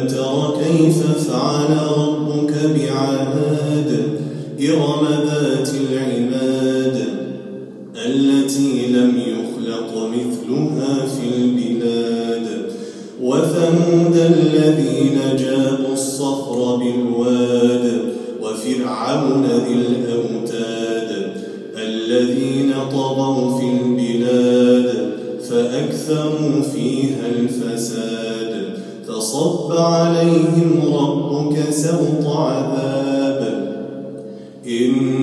ألم تر كيف فعل ربك بعاد إرم ذات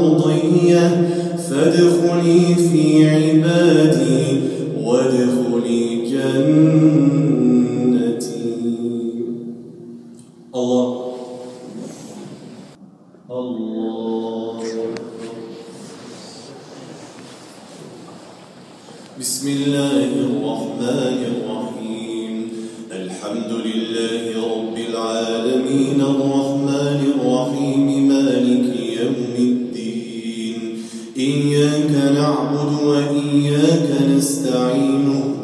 ومطيعين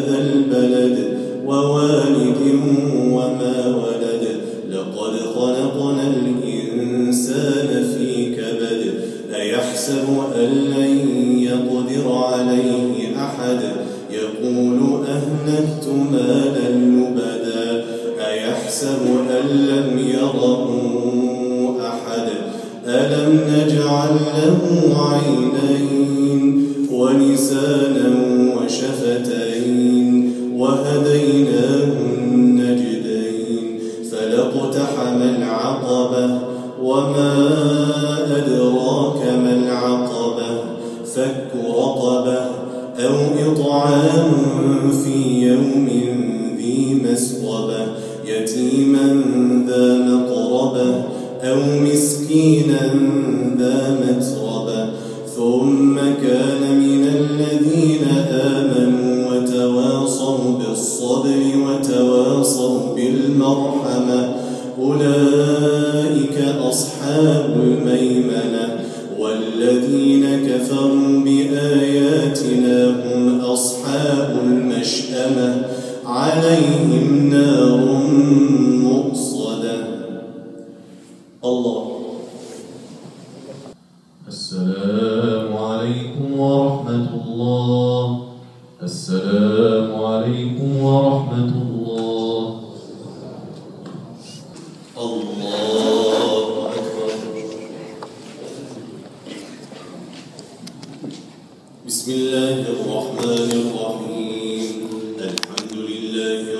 هذا البلد ووالد وما ولد. لقد خلقنا الإنسان في كبد. أيحسب أن لن يقدر عليه العقبة وما أدراك ما العقبة فك رقبة أو إطعام في يوم ذي مسغبة يتيما ذا مقربة أو مسكينا كفروا بآياتنا هم أصحاب المشأمة. عليهم نار Amen.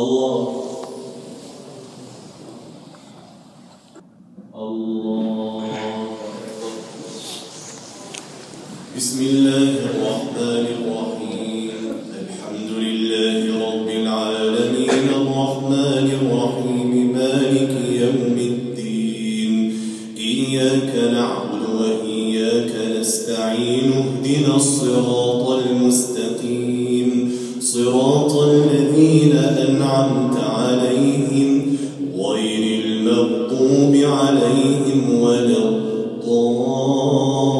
Allah. عليهم ولا الضالين.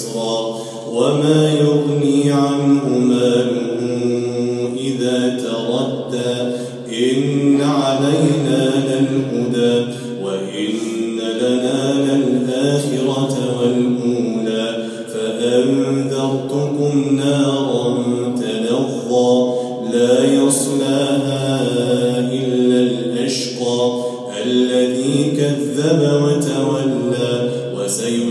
لا يصلاها إلا الأشقى الذي كذب وتولى وسيلقى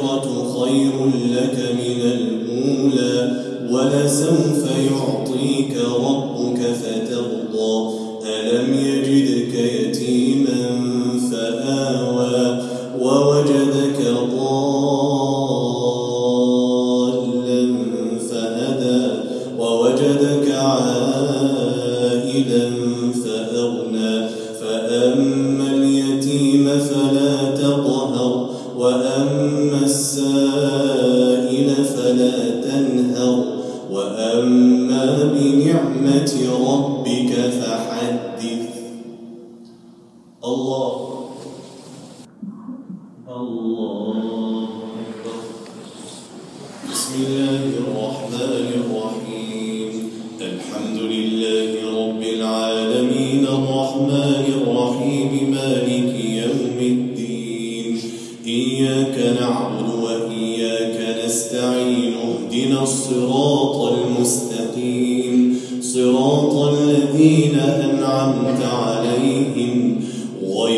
الآخرة خير لك من الأولى ولسوف يعطيك ربك بنعمة ربك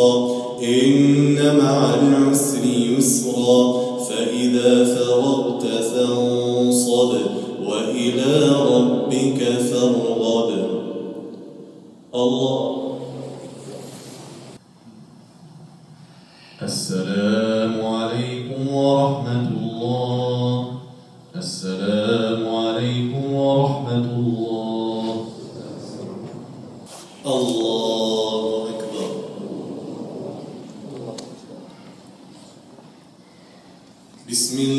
يسرا إن مع العسر يسرا فإذا فرغت فانصب وإلى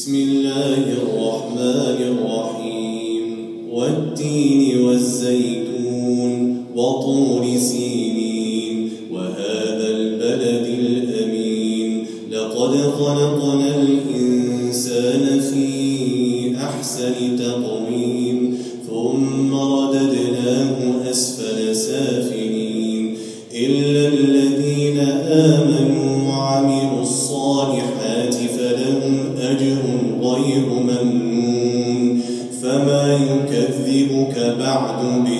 بسم الله الرحمن الرحيم والتين والزيتون وطور سين يكذبك بعد بي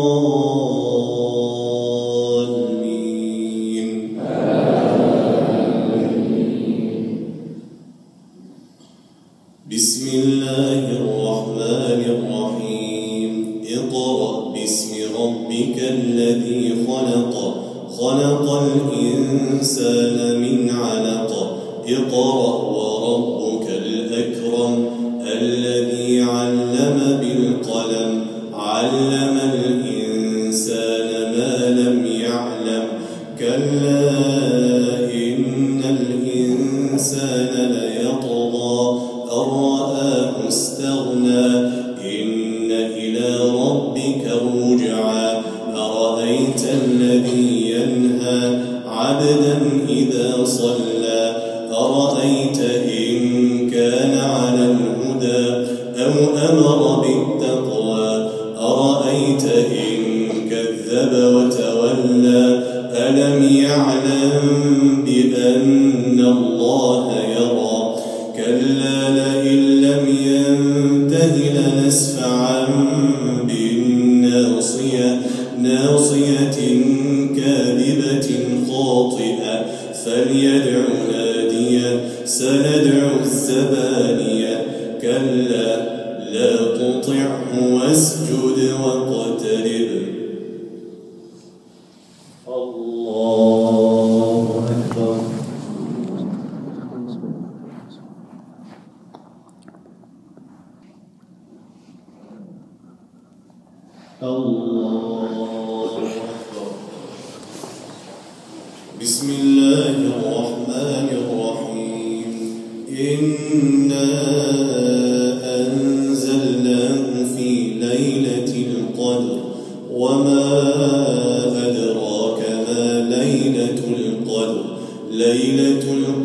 من علق اقرأ وربك الأكرم الذي علم أو أمر بالتقوى أرأيت إن كذب وتولى ألم يعلم